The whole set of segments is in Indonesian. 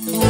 Mm-hmm.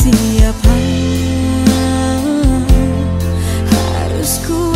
Dan seandainya kasihku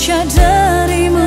cinca darimu.